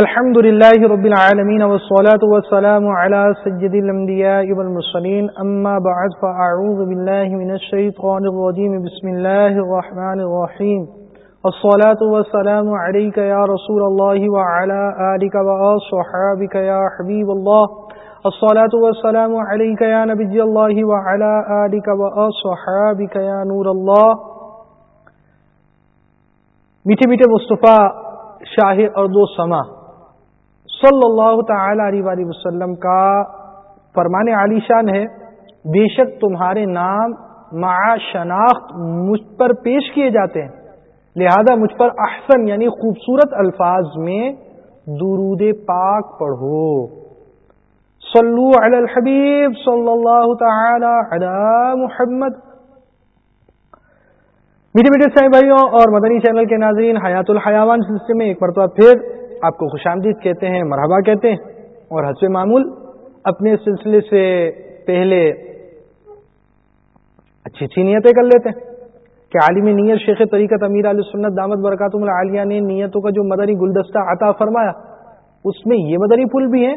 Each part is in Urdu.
الحمد لله رب العالمين والصلاة والسلام على سجد الأنبياء والمرسلين. أما بعد، فأعوذ بالله من الشيطان الرجيم. بسم الله الرحمن الرحيم. الصلاة والسلام عليك يا رسول الله وعلى آلك وأصحابك يا حبيب الله. الصلاة والسلام عليك يا نبي الله وعلى آلك وأصحابك يا نور الله. میٹھے میٹھے مصطفیٰ شاہ ارد و سما. صلی اللہ تعالی علیہ وسلم کا فرمان علی شان ہے۔ بے شک تمہارے نام مع شناخت مجھ پر پیش کیے جاتے ہیں۔ لہذا مجھ پر احسن یعنی خوبصورت الفاظ میں درود پاک پڑھو۔ صلو علی الحبیب صلی اللہ تعالی علی محمد۔ میٹھے میٹھے سائیں بھائیوں اور مدنی چینل کے ناظرین، حیات الحیوان سلسلے میں ایک مرتبہ پھر آپ کو خوش آمدید کہتے ہیں، مرحبا کہتے ہیں اور حسب معمول اپنے سلسلے سے پہلے اچھی اچھی نیتیں کر لیتے ہیں کہ عالمی نیت شیخ طریقت امیر علیہ سنت دامت برکاتم العالیہ نے نیتوں کا جو مدنی گلدستہ عطا فرمایا، اس میں یہ مدنی پھول بھی ہیں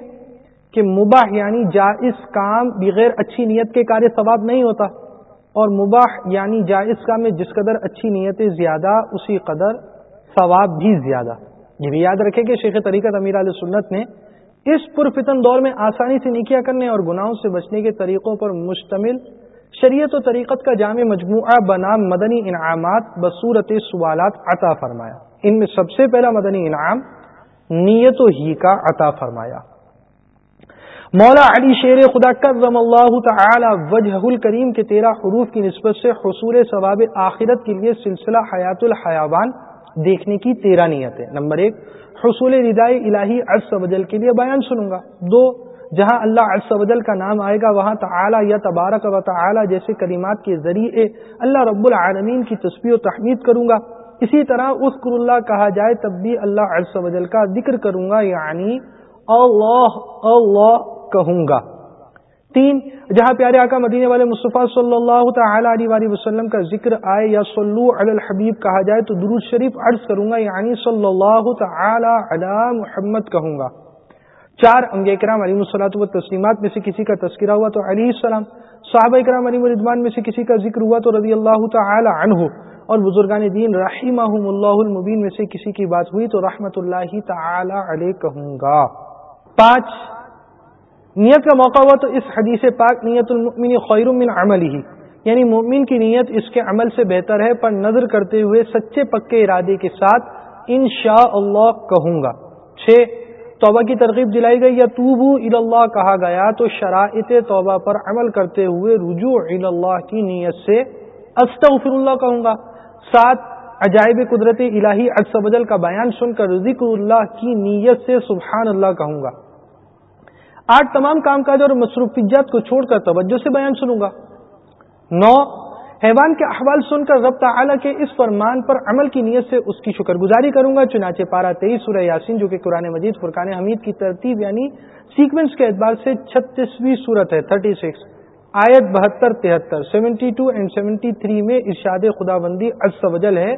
کہ مباح یعنی جائز کام بغیر اچھی نیت کے کار ثواب نہیں ہوتا اور مباح یعنی جائز کام میں جس قدر اچھی نیتیں زیادہ، اسی قدر ثواب بھی زیادہ۔ یہ بھی یاد رکھے کہ شیخ طریقت امیر علیہ سنت نے اس پرفتن دور میں آسانی سے نیکیا کرنے اور گناہوں سے بچنے کے طریقوں پر مشتمل شریعت و طریقت کا جامع مجموعہ بنام مدنی انعامات بصورت سوالات عطا فرمایا۔ ان میں سب سے پہلا مدنی انعام نیت و ہی کا عطا فرمایا۔ مولا علی شیر خدا کرم اللہ تعالی وجہ الکریم کے تیرہ حروف کی نسبت سے حصول ثواب آخرت کے لیے سلسلہ حیات الحیوان دیکھنے کی تیرہ نیت ہے۔ نمبر ایک، حصول ردائے الہی عرص وجل کے لیے بیان سنوں گا۔ دو، جہاں اللہ عرص وجل کا نام آئے گا، وہاں تعالی یا تبارک و تعالی جیسے کلمات کے ذریعے اللہ رب العالمین کی تصویر و تحمید کروں گا۔ اسی طرح اس اللہ کہا جائے، تب بھی اللہ عرص وجل کا ذکر کروں گا یعنی اللہ اللہ کہوں گا۔ تین، جہاں پیارے آقا مدینے والے مصطفیٰ صلی اللہ تعالی علیہ وسلم کا ذکر آئے، یا صلو علی الحبیب کہا جائے، تو درود شریف عرض کروں گا یعنی صلی اللہ تعالی علی محمد کہوں گا۔ چار انبیاء کرام علی صلاحت و تسلیمات میں سے کسی کا تذکرہ ہوا تو علیہ السلام، صحابہ کرام علی مردمان میں سے کسی کا ذکر ہوا تو رضی اللہ تعالی عنہ، اور بزرگان دین رحمہم اللہ المبین میں سے کسی کی بات ہوئی تو رحمت اللہ تعالی علیہ کہوں گا۔ پانچ نیت کا موقع ہوا تو اس حدیث پاک نیت المؤمن خیر من عمل ہی یعنی مومن کی نیت اس کے عمل سے بہتر ہے، پر نظر کرتے ہوئے سچے پکے ارادے کے ساتھ انشاء اللہ کہوں گا۔ چھ، توبہ کی ترغیب دلائی گئی، یا توبو اللہ کہا گیا، تو شرائط توبہ پر عمل کرتے ہوئے رجوع اللہ کی نیت سے استغفر اللہ کہوں گا۔ سات، عجائب قدرت الہی اکثر کا بیان سن کر ذکر اللہ کی نیت سے سبحان اللہ کہوں گا۔ آٹھ تمام کام کاج اور مصروفیات کو چھوڑ کر توجہ سے بیان سنوں گا۔ نو، حیوان کے احوال سن کر رب تعالی کے اس فرمان پر عمل کی نیت سے اس کی شکر گزاری کروں گا، چنانچہ پارا تیئیس سورہ یاسین، جو کہ قرآن مجید، فرقان حمید کی ترتیب یعنی سیکوینس کے اعتبار سے چھتیسویں صورت ہے تھرٹی سکس آیت بہتر تہتر seventy two and seventy three میں ارشاد خدا بندی وجل ہے،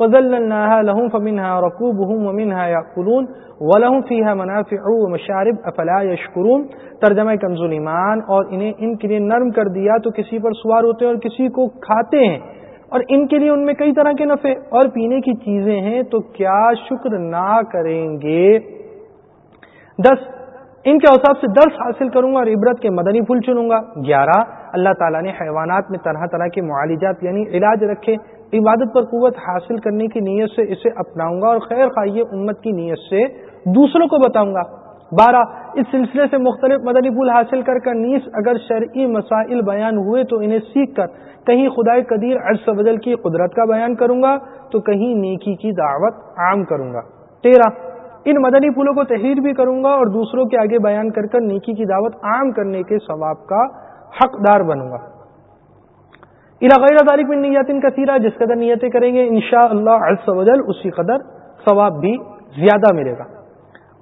وذللناها لهم فمنها ركوبهم ومنها يأكلون، ولهم فيها منافع ومشارب افلا يشكرون؟ ترجمہ کنزول ایمان اور انہیں ان کے لیے نرم کر دیا تو کسی پر سوار ہوتے ہیں اور کسی کو کھاتے ہیں، اور ان کے لیے ان میں کئی طرح کے نفع، اور پینے کی چیزیں ہیں تو کیا شکر نہ کریں گے؟ دس ان کے اوساف سے درس حاصل کروں گا اور عبرت کے مدنی پھول چنوں گا۔ گیارہ، اللہ تعالیٰ نے حیوانات میں طرح طرح کے معالجات یعنی علاج رکھے، عبادت پر قوت حاصل کرنے کی نیت سے اسے اپناؤں گا اور خیر خواہ امت کی نیت سے دوسروں کو بتاؤں گا۔ بارہ، اس سلسلے سے مختلف مدنی پھول حاصل کر کر نیس، اگر شرعی مسائل بیان ہوئے تو انہیں سیکھ کر کہیں خدائے قدیر عرص بدل کی قدرت کا بیان کروں گا، تو کہیں نیکی کی دعوت عام کروں گا۔ تیرہ ان مدنی پھولوں کو تحریر بھی کروں گا اور دوسروں کے آگے بیان کر کر نیکی کی دعوت عام کرنے کے ثواب کا حقدار بنوں گا۔ غیر تاریخ میں نیت ان کا جس قدر نیتیں کریں گے، انشاءاللہ انشاء اللہ وجل اسی قدر ثواب بھی زیادہ ملے گا۔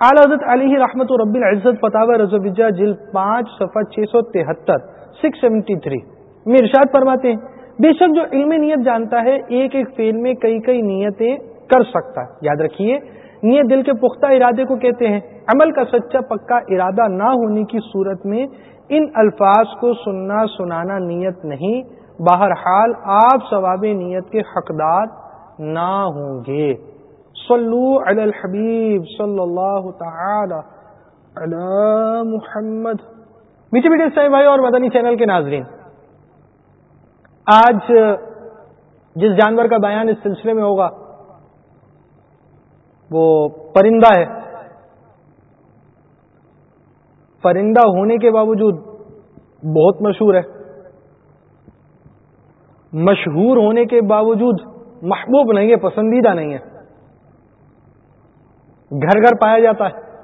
اعلی حضرت علی رحمت رب العزت فتح رضو جل پانچ، صفحہ چھ سو تہتر سکس سیونٹی تھری میں ارشاد فرماتے ہیں، بے شک جو علم نیت جانتا ہے، ایک ایک فیل میں کئی کئی نیتیں کر سکتا ہے۔ یاد رکھیے نیت دل کے پختہ ارادے کو کہتے ہیں۔ عمل کا سچا پکا ارادہ نہ ہونے کی صورت میں ان الفاظ کو سننا سنانا نیت نہیں۔ بہرحال آپ ثواب نیت کے حقدار نہ ہوں گے۔ صلو علی الحبیب صلی اللہ تعالی علی محمد۔ میٹھے میٹھے سائی بھائی اور مدنی چینل کے ناظرین، آج جس جانور کا بیان اس سلسلے میں ہوگا وہ پرندہ ہے۔ پرندہ ہونے کے باوجود بہت مشہور ہے۔ مشہور ہونے کے باوجود محبوب نہیں ہے، پسندیدہ نہیں ہے۔ گھر گھر پایا جاتا ہے،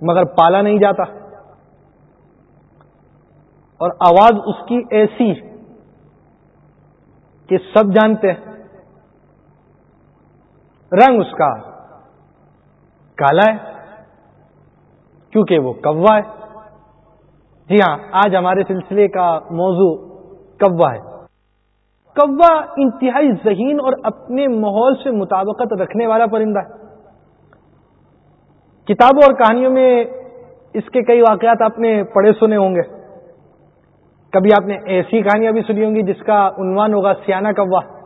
مگر پالا نہیں جاتا۔ اور آواز اس کی ایسی کہ سب جانتے ہیں۔ رنگ اس کا کالا ہے، کیونکہ وہ کوا ہے۔ جی ہاں آج ہمارے سلسلے کا موضوع کوا ہے۔ کوا انتہائی ذہین اور اپنے ماحول سے مطابقت رکھنے والا پرندہ ہے۔ کتابوں اور کہانیوں میں اس کے کئی واقعات آپ نے پڑھے سنے ہوں گے۔ کبھی آپ نے ایسی کہانیاں بھی سنی ہوں گی جس کا عنوان ہوگا سیانا کوا۔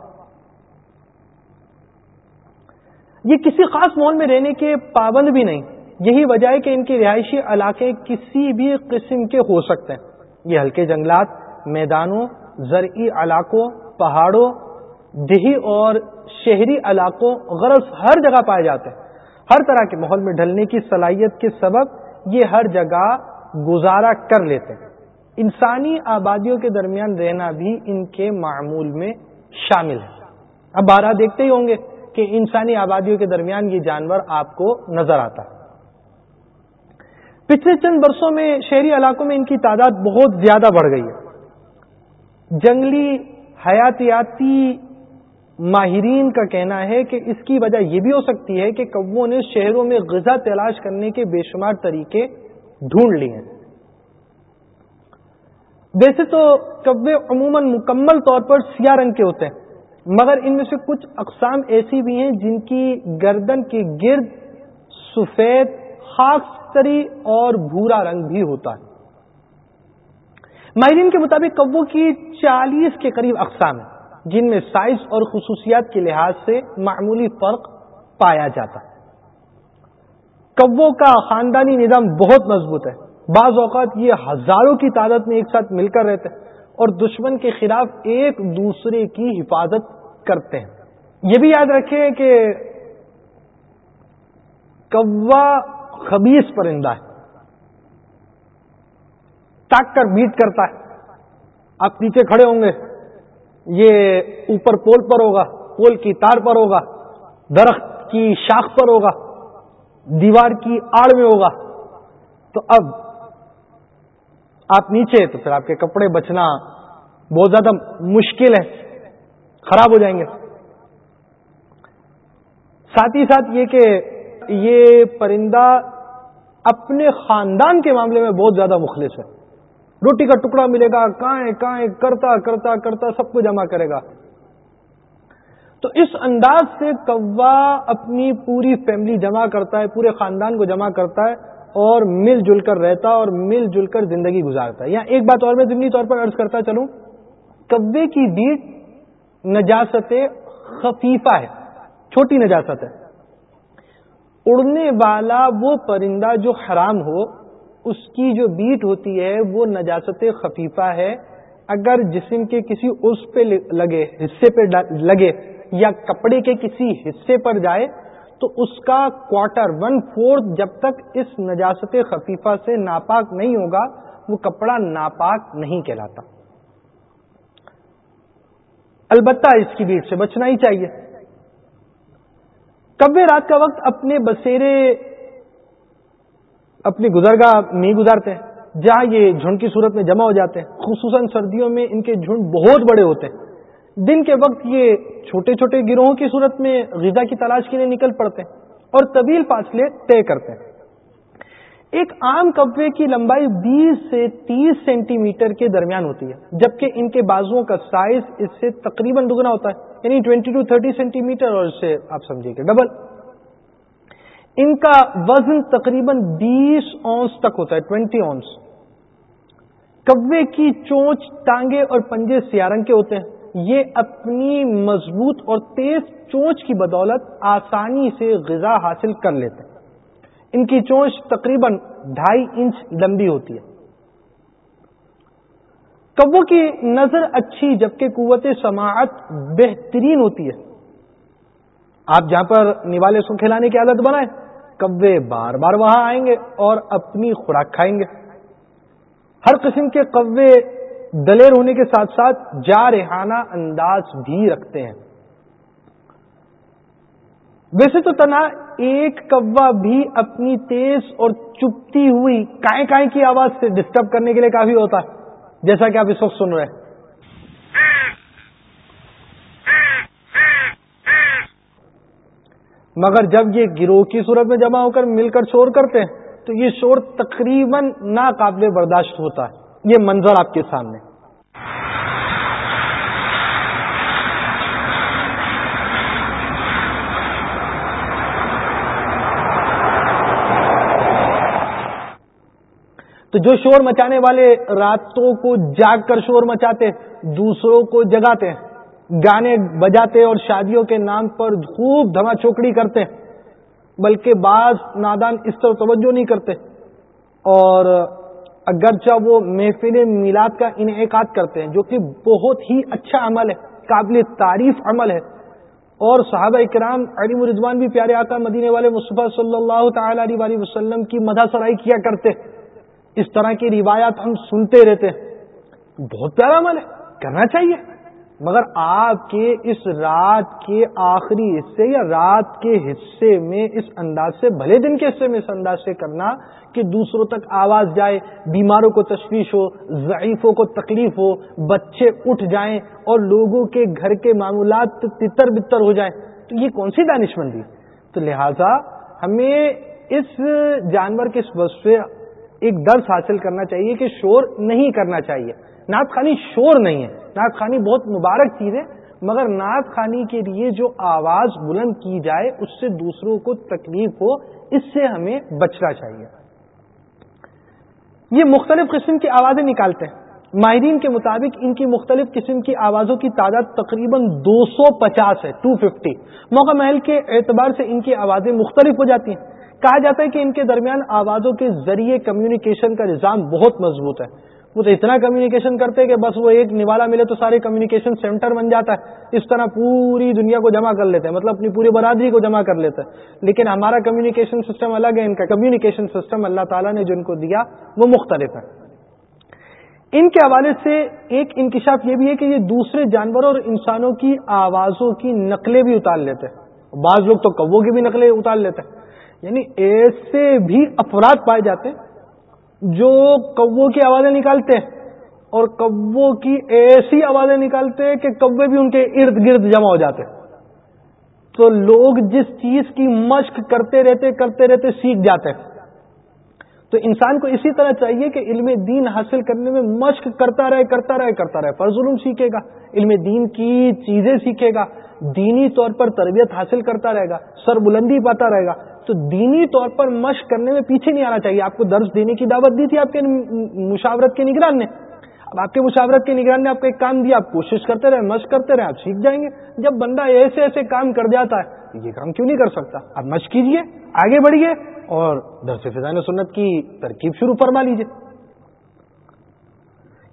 یہ کسی خاص ماحول میں رہنے کے پابند بھی نہیں۔ یہی وجہ ہے کہ ان کے رہائشی علاقے کسی بھی قسم کے ہو سکتے ہیں۔ یہ ہلکے جنگلات، میدانوں، زرعی علاقوں، پہاڑوں، دیہی اور شہری علاقوں، غرض ہر جگہ پائے جاتے ہیں۔ ہر طرح کے ماحول میں ڈھلنے کی صلاحیت کے سبب یہ ہر جگہ گزارا کر لیتے ہیں۔ انسانی آبادیوں کے درمیان رہنا بھی ان کے معمول میں شامل ہے۔ اب بارہ دیکھتے ہی ہوں گے۔ کہ انسانی آبادیوں کے درمیان یہ جانور آپ کو نظر آتا ہے۔ پچھلے چند برسوں میں شہری علاقوں میں ان کی تعداد بہت زیادہ بڑھ گئی ہے۔ جنگلی حیاتیاتی ماہرین کا کہنا ہے کہ اس کی وجہ یہ بھی ہو سکتی ہے کہ کبوں نے شہروں میں غذا تلاش کرنے کے بے شمار طریقے ڈھونڈ لیے ہیں۔ ویسے تو کبے عموماً مکمل طور پر سیاہ رنگ کے ہوتے ہیں۔ مگر ان میں سے کچھ اقسام ایسی بھی ہیں جن کی گردن کے گرد سفید، خاص اور بھورا رنگ بھی ہوتا ہے۔ ماہرین کے مطابق کبو کی چالیس کے قریب اقسام ہیں، جن میں سائز اور خصوصیات کے لحاظ سے معمولی فرق پایا جاتا ہے۔ کبوں کا خاندانی نظام بہت مضبوط ہے۔ بعض اوقات یہ ہزاروں کی تعداد میں ایک ساتھ مل کر رہتے ہیں اور دشمن کے خلاف ایک دوسرے کی حفاظت کرتے ہیں۔ یہ بھی یاد رکھیں کہ کوا خبیص پرندہ ہے۔ تاک کر بیٹ کرتا ہے۔ آپ نیچے کھڑے ہوں گے۔ یہ اوپر پول پر ہوگا، پول کی تار پر ہوگا، درخت کی شاخ پر ہوگا، دیوار کی آڑ میں ہوگا۔ تو اب آپ نیچے، تو پھر آپ کے کپڑے بچنا بہت زیادہ مشکل ہے۔ خراب ہو جائیں گے۔ ساتھ ہی ساتھ یہ کہ یہ پرندہ اپنے خاندان کے معاملے میں بہت زیادہ مخلص ہے۔ روٹی کا ٹکڑا ملے گا، کائیں کائیں کرتا کرتا کرتا سب کو جمع کرے گا۔ تو اس انداز سے کوا اپنی پوری فیملی جمع کرتا ہے، پورے خاندان کو جمع کرتا ہے اور مل جل کر رہتا ہے اور مل جل کر زندگی گزارتا ہے۔ یہاں ایک بات اور میں ضمنی طور پر عرض کرتا چلوں کبے کی بیٹ نجاست خفیفہ ہے چھوٹی نجاست ہے اڑنے والا وہ پرندہ جو حرام ہو، اس کی جو بیٹ ہوتی ہے، وہ نجاست خفیفہ ہے۔ اگر جسم کے کسی اس پہ لگے، حصے پہ لگے یا کپڑے کے کسی حصے پر جائے، تو اس کا کوارٹر ون فورتھ جب تک اس نجاست خفیفہ سے ناپاک نہیں ہوگا، وہ کپڑا ناپاک نہیں کہلاتا۔ البتہ اس کی بیٹ سے بچنا ہی چاہیے۔ کبے رات کا وقت اپنے بسیرے اپنی گزرگاہ نہیں گزارتے ہیں جہاں یہ جھنڈ کی صورت میں جمع ہو جاتے ہیں خصوصاً سردیوں میں ان کے جھنڈ بہت بڑے ہوتے۔ ہیں دن کے وقت یہ چھوٹے چھوٹے گروہوں کی صورت میں غذا کی تلاش کے لیے نکل پڑتے ہیں اور طویل فاصلے طے کرتے۔ ہیں ایک عام کبے کی لمبائی بیس سے تیس سینٹی میٹر کے درمیان ہوتی ہے، جبکہ ان کے بازوؤں کا سائز اس سے تقریباً دگنا ہوتا ہے یعنی twenty two thirty centimetre اور اس سے آپ سمجھیے کہ ڈبل ان کا وزن تقریباً بیس اونس تک ہوتا ہے ٹوینٹی اونس کوے کی چونچ ٹانگے اور پنجے سیارنگ کے ہوتے ہیں۔ یہ اپنی مضبوط اور تیز چونچ کی بدولت آسانی سے غذا حاصل کر لیتے ہیں۔ ان کی چونچ تقریباً ڈھائی انچ لمبی ہوتی ہے۔ کبو کی نظر اچھی جبکہ قوت سماعت بہترین ہوتی ہے۔ آپ جہاں پر نیوالے سو کھلانے کی عادت بنائیں، کبے بار بار وہاں آئیں گے اور اپنی خوراک کھائیں گے۔ ہر قسم کے کوے دلیر ہونے کے ساتھ ساتھ جارحانہ انداز بھی رکھتے ہیں۔ ویسے تو تنہا ایک کوا بھی اپنی تیز اور چپتی ہوئی کائیں کائیں کی آواز سے ڈسٹرب کرنے کے لیے کافی ہوتا ہے، جیسا کہ آپ اس وقت سن رہے ہیں۔ مگر جب یہ گروہ کی صورت میں جمع ہو کر مل کر شور کرتے ہیں، تو یہ شور تقریباً ناقابل برداشت ہوتا ہے۔ یہ منظر آپ کے سامنے۔ تو جو شور مچانے والے راتوں کو جاگ کر شور مچاتے، دوسروں کو جگاتے، گانے بجاتے اور شادیوں کے نام پر خوب دھما چوکڑی کرتے، بلکہ بعض نادان اس طرح توجہ نہیں کرتے۔ اور اگرچہ وہ محفل میلاد کا انعقاد کرتے ہیں، جو کہ بہت ہی اچھا عمل ہے، قابل تعریف عمل ہے۔ اور صحابہ اکرام علی مرضوان بھی پیارے آقا مدینے والے مصطفیٰ صلی اللہ تعالی علیہ وسلم کی مدہ سرائی کیا کرتے۔ اس طرح کی روایات ہم سنتے رہتے ہیں۔ بہت پیارا عمل ہے، کرنا چاہیے۔ مگر آپ کے اس رات کے آخری حصے یا رات کے حصے میں اس انداز سے، بھلے دن کے حصے میں اس انداز سے کرنا کہ دوسروں تک آواز جائے، بیماروں کو تشویش ہو، ضعیفوں کو تکلیف ہو، بچے اٹھ جائیں اور لوگوں کے گھر کے معمولات تتر بتر ہو جائیں۔ تو یہ کون سی دانش مندی؟ تو لہذا ہمیں اس جانور کے اس سے ایک درس حاصل کرنا چاہیے کہ شور نہیں کرنا چاہیے۔ نعت خانی شور نہیں ہے۔ نعت خانی بہت مبارک چیز ہے، مگر نعت خانی کے لیے جو آواز بلند کی جائے، اس سے دوسروں کو تکلیف ہو، اس سے ہمیں بچنا چاہیے۔ یہ مختلف قسم کی آوازیں نکالتے ہیں۔ ماہرین کے مطابق ان کی مختلف قسم کی آوازوں کی تعداد تقریباً دو سو پچاس ہے ٹو ففٹی موقع محل کے اعتبار سے ان کی آوازیں مختلف ہو جاتی ہیں۔ کہا جاتا ہے کہ ان کے درمیان آوازوں کے ذریعے کمیونیکیشن کا نظام بہت مضبوط ہے۔ وہ تو اتنا کمیونیکیشن کرتے کہ بس وہ ایک نوالا ملے تو سارے کمیونیکیشن سینٹر بن جاتا ہے۔ اس طرح پوری دنیا کو جمع کر لیتے ہیں۔ مطلب اپنی پوری برادری کو جمع کر لیتے ہیں۔ لیکن ہمارا کمیونیکیشن سسٹم الگ ہے۔ ان کا کمیونیکیشن سسٹم اللہ تعالیٰ نے جن کو دیا وہ مختلف ہے۔ ان کے حوالے سے ایک انکشاف یہ بھی ہے کہ یہ دوسرے جانوروں اور انسانوں کی آوازوں کی نقلیں بھی اتار لیتے ہیں۔ بعض لوگ تو کبوں کی بھی نقلیں اتار لیتے ہیں۔ یعنی ایسے بھی افراد پائے جاتے جو کبو کی آوازیں نکالتے ہیں اور کبو کی ایسی آوازیں نکالتے ہیں کہ کبے بھی ان کے ارد گرد جمع ہو جاتے تو لوگ جس چیز کی مشق کرتے رہتے کرتے رہتے سیکھ جاتے ہیں۔ تو انسان کو اسی طرح چاہیے کہ علم دین حاصل کرنے میں مشق کرتا رہے کرتا رہے کرتا رہے۔ پر ظلم سیکھے گا، علم دین کی چیزیں سیکھے گا۔ دینی طور پر تربیت حاصل کرتا رہے گا، سر بلندی پاتا رہے گا۔ تو دینی طور پر مشق کرنے میں پیچھے نہیں آنا چاہیے۔ آپ کو درس دینے کی دعوت دی تھی آپ کے مشاورت کے نگران نے۔ اب آپ کے مشاورت کے نگران نے آپ کو ایک کام دیا، آپ کوشش کرتے رہے، مشق کرتے رہے، آپ سیکھ جائیں گے۔ جب بندہ ایسے ایسے کام کر جاتا ہے، یہ کام کیوں نہیں کر سکتا؟ آپ مشق کیجیے آگے بڑھیے اور درس فضان سنت کی ترکیب شروع فرما لیجیے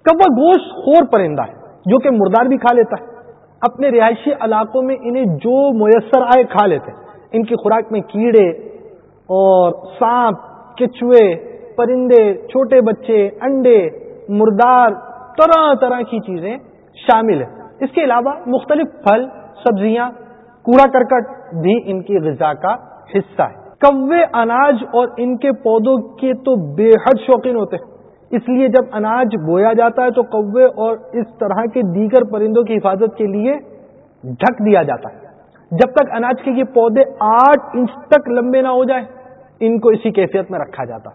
کب وہ گوشت خور پرندہ ہے، جو کہ مردار بھی کھا لیتا ہے۔ اپنے رہائشی علاقوں میں انہیں جو میسر آئے کھا لیتے ہیں۔ ان کی خوراک میں کیڑے اور سانپ کچوے پرندے، چھوٹے بچے، انڈے، مردار، طرح طرح کی چیزیں شامل ہیں۔ اس کے علاوہ مختلف پھل، سبزیاں، کوڑا کرکٹ بھی ان کی غذا کا حصہ ہے۔ کوے اناج اور ان کے پودوں کے تو بے حد شوقین ہوتے ہیں۔ اس لیے جب اناج بویا جاتا ہے تو کوے اور اس طرح کے دیگر پرندوں کی حفاظت کے لیے ڈھک دیا جاتا ہے۔ جب تک اناج کے یہ پودے آٹھ انچ تک لمبے نہ ہو جائیں، ان کو اسی کیفیت میں رکھا جاتا۔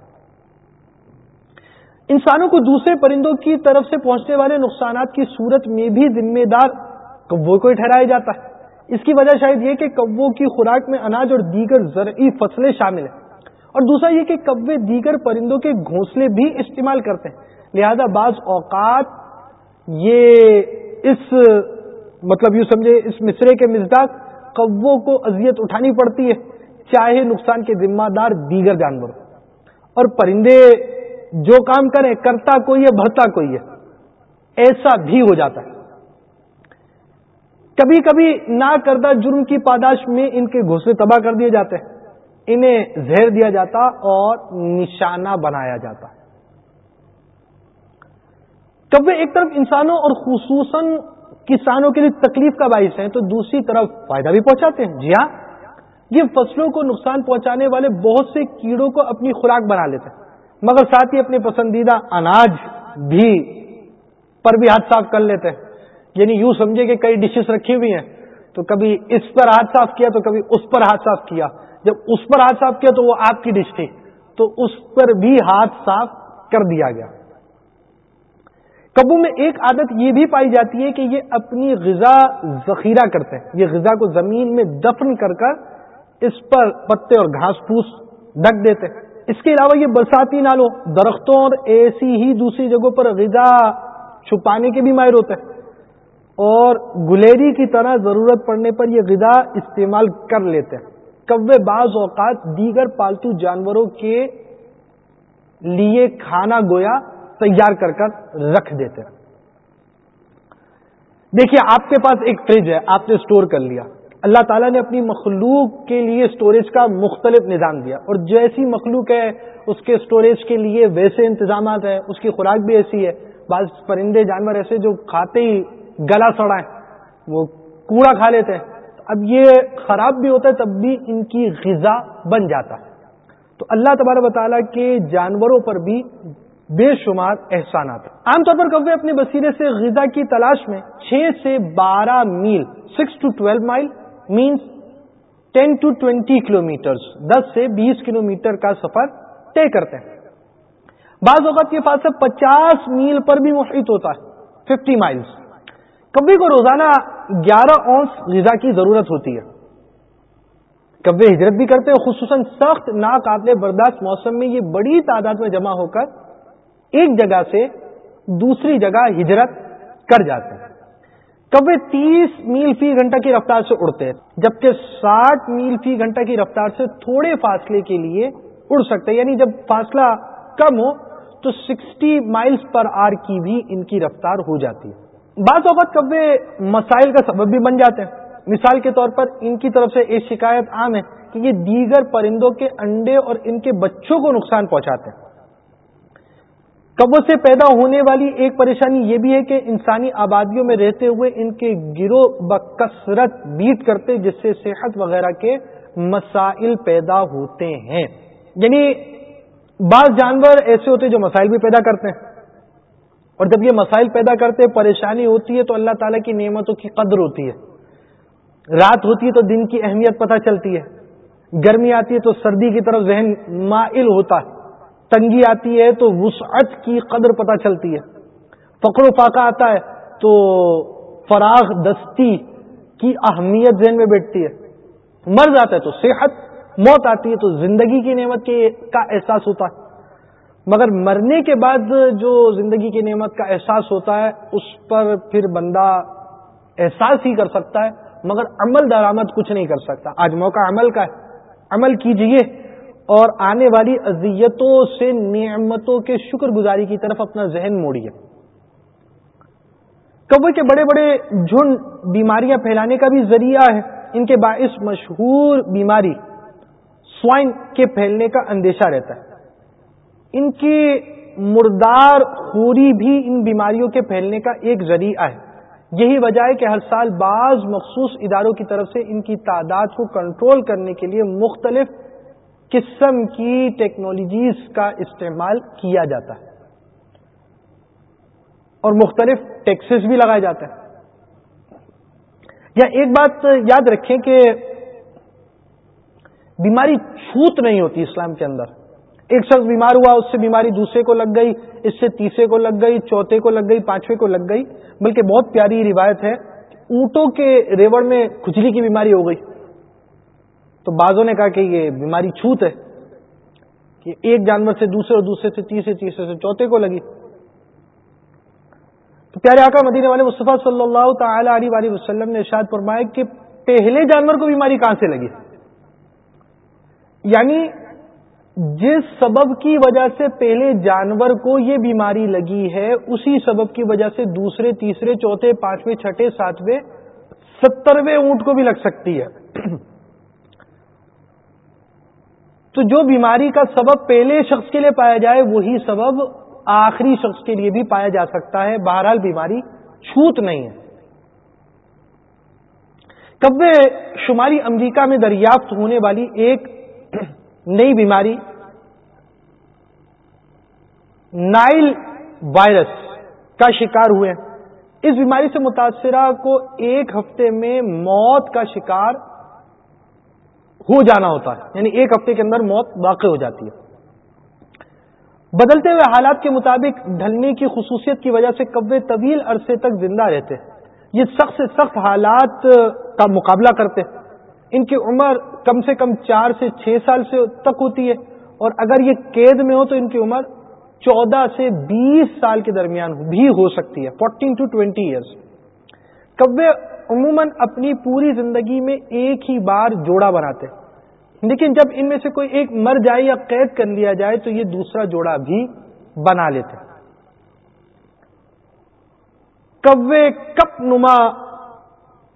انسانوں کو دوسرے پرندوں کی طرف سے پہنچنے والے نقصانات کی صورت میں بھی ذمہ دار وہ کوئی ٹھہرایا جاتا۔ ہے اس کی وجہ شاید یہ کہ کبوں کی خوراک میں اناج اور دیگر زرعی فصلیں شامل ہیں۔ اور دوسرا یہ کہ کبے دیگر پرندوں کے گھونسلے بھی استعمال کرتے ہیں۔ لہذا بعض اوقات یہ اس مطلب یوں سمجھے اس مصرے کے مزداق کبوں کو اذیت اٹھانی پڑتی ہے، چاہے نقصان کے ذمہ دار دیگر جانور۔ اور پرندے جو کام کریں، کرتا کوئی ہے، بھرتا کوئی ہے، ایسا بھی ہو جاتا ہے۔ کبھی کبھی نہ کردہ جرم کی پاداش میں ان کے گھوسلے تباہ کر دیے جاتے ہیں۔ انہیں زہر دیا جاتا اور نشانہ بنایا جاتا کبھی ایک طرف انسانوں اور خصوصاً کسانوں کے لیے تکلیف کا باعث ہیں، تو دوسری طرف فائدہ بھی پہنچاتے ہیں۔ جی ہاں یہ فصلوں کو نقصان پہنچانے والے بہت سے کیڑوں کو اپنی خوراک بنا لیتے ہیں۔ مگر ساتھ ہی اپنے پسندیدہ اناج بھی پر بھی ہاتھ صاف کر لیتے ہیں۔ یعنی یوں سمجھے کہ کئی ڈشز رکھی ہوئی ہیں، تو کبھی اس پر ہاتھ صاف کیا، تو کبھی اس پر ہاتھ صاف کیا۔ جب اس پر ہاتھ صاف کیا تو وہ آپ کی ڈش تھی، تو اس پر بھی ہاتھ صاف کر دیا گیا۔ کبو میں ایک عادت یہ بھی پائی جاتی ہے کہ یہ اپنی غذا ذخیرہ کرتے ہیں۔ یہ غذا کو زمین میں دفن کر کر اس پر پتے اور گھاس پھوس ڈک دیتے ہیں۔ اس کے علاوہ یہ برساتی نالوں، درختوں اور ایسی ہی دوسری جگہوں پر غذا چھپانے کے بھی ماہر ہوتے ہیں۔ اور گلیری کی طرح ضرورت پڑنے پر یہ غذا استعمال کر لیتے ہیں۔ کبے بعض اوقات دیگر پالتو جانوروں کے لیے کھانا گویا تیار کر کر رکھ دیتے ہیں۔ دیکھیے، آپ کے پاس ایک فریج ہے، آپ نے اسٹور کر لیا۔ اللہ تعالیٰ نے اپنی مخلوق کے لیے اسٹوریج کا مختلف نظام دیا۔ اور جیسی مخلوق ہے، اس کے اسٹوریج کے لیے ویسے انتظامات ہیں، اس کی خوراک بھی ایسی ہے۔ بعض پرندے، جانور ایسے جو کھاتے ہی گلا سڑائیں، وہ کوڑا کھا لیتے ہیں۔ اب یہ خراب بھی ہوتا ہے، تب بھی ان کی غذا بن جاتا ہے۔ تو اللہ تبارک تعالیٰ کے جانوروں پر بھی بے شمار احسانات۔ عام طور پر کوے اپنے بسیرے سے غذا کی تلاش میں چھ سے بارہ میل six to twelve mile means ten to twenty kilo دس سے بیس کلو میٹر کا سفر طے کرتے ہیں۔ بعض اوقات یہ فاصلہ پچاس میل پر بھی محیط ہوتا ہے ففٹی مائلس کبھی کو روزانہ گیارہ اونس غذا کی ضرورت ہوتی ہے۔ کبے ہجرت بھی کرتے ہیں، خصوصاً سخت ناقابل برداشت موسم میں یہ بڑی تعداد میں جمع ہو کر ایک جگہ سے دوسری جگہ ہجرت کر جاتے ہیں۔ کبے تیس میل فی گھنٹہ کی رفتار سے اڑتے ہیں، جبکہ ساٹھ میل فی گھنٹہ کی رفتار سے تھوڑے فاصلے کے لیے اڑ سکتے ہیں۔ یعنی جب فاصلہ کم ہو تو سکسٹی مائلز پر آر کی بھی ان کی رفتار ہو جاتی ہے۔ بعض اوقات کبے مسائل کا سبب بھی بن جاتے ہیں۔ مثال کے طور پر ان کی طرف سے ایک شکایت عام ہے کہ یہ دیگر پرندوں کے انڈے اور ان کے بچوں کو نقصان پہنچاتے ہیں۔ کبوں سے پیدا ہونے والی ایک پریشانی یہ بھی ہے کہ انسانی آبادیوں میں رہتے ہوئے ان کے گروہ بکثرت بیٹ کرتے جس سے صحت وغیرہ کے مسائل پیدا ہوتے ہیں۔ یعنی بعض جانور ایسے ہوتے جو مسائل بھی پیدا کرتے ہیں۔ اور جب یہ مسائل پیدا کرتے پریشانی ہوتی ہے تو اللہ تعالیٰ کی نعمتوں کی قدر ہوتی ہے۔ رات ہوتی ہے تو دن کی اہمیت پتہ چلتی ہے۔ گرمی آتی ہے تو سردی کی طرف ذہن مائل ہوتا ہے۔ تنگی آتی ہے تو وسعت کی قدر پتہ چلتی ہے۔ فقر و فاقہ آتا ہے تو فراغ دستی کی اہمیت ذہن میں بیٹھتی ہے۔ مرض آتا ہے تو صحت، موت آتی ہے تو زندگی کی نعمت کے کا احساس ہوتا ہے۔ مگر مرنے کے بعد جو زندگی کی نعمت کا احساس ہوتا ہے، اس پر پھر بندہ احساس ہی کر سکتا ہے، مگر عمل درآمد کچھ نہیں کر سکتا۔ آج موقع عمل کا ہے۔ عمل کیجیے۔ اور آنے والی اذیتوں سے نعمتوں کے شکر گزاری کی طرف اپنا ذہن موڑیے۔ کبے کے بڑے بڑے جھنڈ بیماریاں پھیلانے کا بھی ذریعہ ہے۔ ان کے باعث مشہور بیماری سوائن کے پھیلنے کا اندیشہ رہتا ہے۔ ان کی مردار خوری بھی ان بیماریوں کے پھیلنے کا ایک ذریعہ ہے۔ یہی وجہ ہے کہ ہر سال بعض مخصوص اداروں کی طرف سے ان کی تعداد کو کنٹرول کرنے کے لیے مختلف قسم کی ٹیکنالوجیز کا استعمال کیا جاتا ہے۔ اور مختلف ٹیکسز بھی لگائے جاتے ہیں۔ یا ایک بات یاد رکھیں کہ بیماری چھوت نہیں ہوتی اسلام کے اندر۔ ایک شخص بیمار ہوا، اس سے بیماری دوسرے کو لگ گئی، اس سے تیسرے کو لگ گئی، چوتھے کو لگ گئی، پانچویں کو لگ گئی۔ بلکہ بہت پیاری روایت ہے اونٹوں کے ریوڑ میں کھجلی کی بیماری ہو گئی۔ تو بعضوں نے کہا کہ یہ بیماری چھوت ہے کہ ایک جانور سے دوسرے اور دوسرے سے تیسرے تیسرے سے چوتھے کو لگی۔ تو پیارے آقا مدینے والے مصطفیٰ صلی اللہ تعالی علیہ وسلم نے ارشاد فرمایا کہ پہلے جانور کو بیماری کہاں سے لگی؟ یعنی جس سبب کی وجہ سے پہلے جانور کو یہ بیماری لگی ہے، اسی سبب کی وجہ سے دوسرے، تیسرے، چوتھے، پانچویں، چھٹے، ساتویں، سترویں اونٹ کو بھی لگ سکتی ہے۔ تو جو بیماری کا سبب پہلے شخص کے لیے پایا جائے، وہی سبب آخری شخص کے لیے بھی پایا جا سکتا ہے۔ بہرحال بیماری چھوت نہیں ہے۔ کبے شمالی امریکہ میں دریافت ہونے والی ایک نئی بیماری، نائل وائرس کا شکار ہوئے۔ اس بیماری سے متاثرہ کو ایک ہفتے میں موت کا شکار ہو جانا ہوتا ہے۔ یعنی ایک ہفتے کے اندر موت واقع ہو جاتی ہے۔ بدلتے ہوئے حالات کے مطابق ڈھلنے کی خصوصیت کی وجہ سے کبے طویل عرصے تک زندہ رہتے یہ سخت سے سخت حالات کا مقابلہ کرتے ان کی عمر کم سے کم چار سے چھ سال سے تک ہوتی ہے۔ اور اگر یہ قید میں ہو تو ان کی عمر چودہ سے بیس سال کے درمیان بھی ہو سکتی ہے۔ فورٹین ٹو ٹوینٹی ایئرس کبے عموماً اپنی پوری زندگی میں ایک ہی بار جوڑا بناتے لیکن جب ان میں سے کوئی ایک مر جائے یا قید کر لیا جائے تو یہ دوسرا جوڑا بھی بنا لیتے کبے کپ نما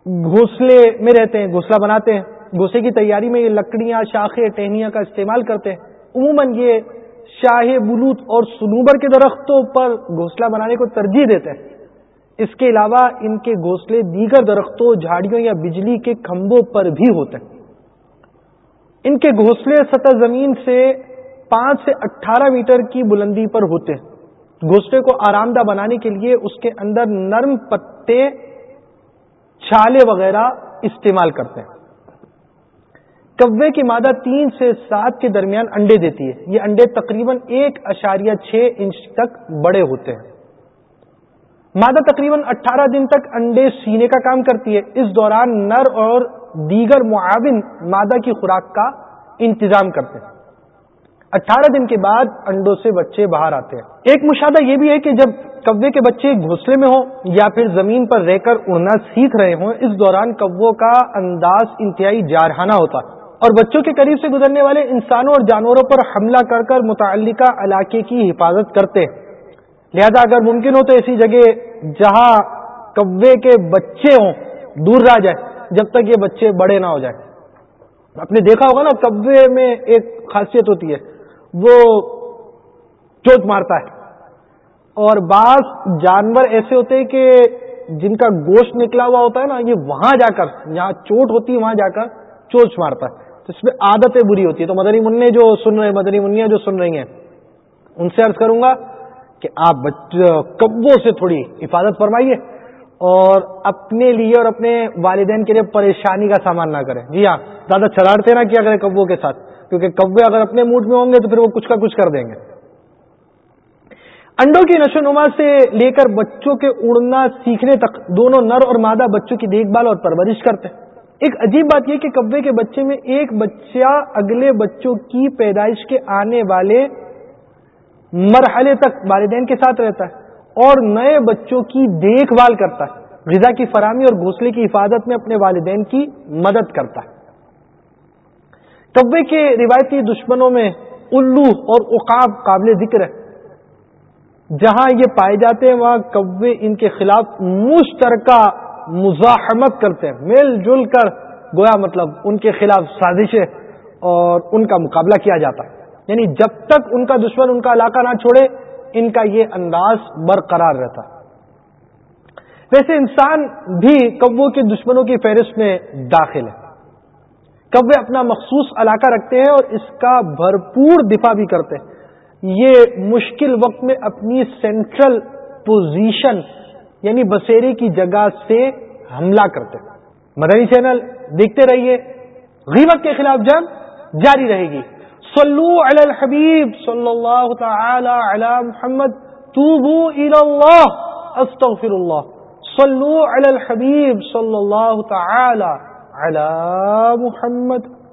گھونسلے میں رہتے ہیں، گھونسلہ بناتے ہیں۔ گھوسے کی تیاری میں یہ لکڑیاں، شاخیں، ٹہنیاں کا استعمال کرتے ہیں۔ عموماً یہ شاہ بلوت اور سنوبر کے درختوں پر گھونسلہ بنانے کو ترجیح دیتے ہیں۔ اس کے علاوہ ان کے گھونسلے دیگر درختوں، جھاڑیوں یا بجلی کے کھمبوں پر بھی ہوتے ہیں۔ ان کے گھونسلے سطح زمین سے پانچ سے اٹھارہ میٹر کی بلندی پر ہوتے ہیں۔ گھونسلے کو آرام دہ بنانے کے لیے اس کے اندر نرم پتے، چھالے وغیرہ استعمال کرتے ہیں۔ کوے کی مادہ تین سے سات کے درمیان انڈے دیتی ہے۔ یہ انڈے تقریباً ایک اشاریہ چھ انچ تک بڑے ہوتے ہیں۔ مادہ تقریباً اٹھارہ دن تک انڈے سینے کا کام کرتی ہے۔ اس دوران نر اور دیگر معاون مادہ کی خوراک کا انتظام کرتے ہیں۔ اٹھارہ دن کے بعد انڈوں سے بچے باہر آتے ہیں۔ ایک مشاہدہ یہ بھی ہے کہ جب کوے کے بچے گھونسلے میں ہوں یا پھر زمین پر رہ کر اڑنا سیکھ رہے ہوں، اس دوران کبو کا انداز انتہائی جارحانہ ہوتا ہے۔ اور بچوں کے قریب سے گزرنے والے انسانوں اور جانوروں پر حملہ کر کر متعلقہ علاقے کی حفاظت کرتے ہیں۔ لہذا اگر ممکن ہو تو ایسی جگہ جہاں کوے کے بچے ہوں، دور رہ جائے، جب تک یہ بچے بڑے نہ ہو جائے آپ نے دیکھا ہوگا نا کبے میں ایک خاصیت ہوتی ہے، وہ چوٹ مارتا ہے۔ اور بعض جانور ایسے ہوتے ہیں کہ جن کا گوشت نکلا ہوا ہوتا ہے نا، یہ وہاں جا کر، جہاں چوٹ ہوتی ہے، وہاں جا کر چوچ مارتا ہے۔ تو اس میں عادتیں بری ہوتی ہے تو مدنی منع جو سن رہے ہیں، مدنی منیا جو سن رہی ہیں، ان سے عرض کروں گا کہ آپ کبوں سے تھوڑی حفاظت فرمائیے اور اپنے لیے اور اپنے والدین کے لیے پریشانی کا سامان نہ کریں۔ جی ہاں زیادہ چراڑتے نہ کیا کریں کبوں کے ساتھ، کیونکہ کبے اگر اپنے موڈ میں ہوں گے تو پھر وہ کچھ کا کچھ کر دیں گے۔ انڈوں کی نشو نما سے لے کر بچوں کے اڑنا سیکھنے تک دونوں نر اور مادہ بچوں کی دیکھ بھال اور پرورش کرتے ہیں۔ ایک عجیب بات یہ کہ کبے کے بچے میں ایک بچہ اگلے بچوں کی پیدائش کے آنے والے مرحلے تک والدین کے ساتھ رہتا ہے اور نئے بچوں کی دیکھ بھال کرتا ہے۔ غذا کی فراہمی اور گھونسلے کی حفاظت میں اپنے والدین کی مدد کرتا ہے۔ کبے کے روایتی دشمنوں میں الو اور اقاب قابل ذکر ہے۔ جہاں یہ پائے جاتے ہیں، وہاں کبے ان کے خلاف مشترکہ مزاحمت کرتے ہیں۔ مل جل کر، گویا مطلب ان کے خلاف سازشیں اور ان کا مقابلہ کیا جاتا ہے۔ یعنی جب تک ان کا دشمن ان کا علاقہ نہ چھوڑے، ان کا یہ انداز برقرار رہتا۔ ویسے انسان بھی کبو کے دشمنوں کی فہرست میں داخل ہے۔ کبے اپنا مخصوص علاقہ رکھتے ہیں اور اس کا بھرپور دفاع بھی کرتے ہیں۔ یہ مشکل وقت میں اپنی سینٹرل پوزیشن یعنی بسیرے کی جگہ سے حملہ کرتے مدنی چینل دیکھتے رہیے۔ غیبت کے خلاف جنگ جاری رہے گی۔ صلو علی الحبیب صلی اللہ تعالی علی محمد. توبو الی اللہ استغفر اللہ صلو علی الحبیب صلی اللہ تعالی علی محمد.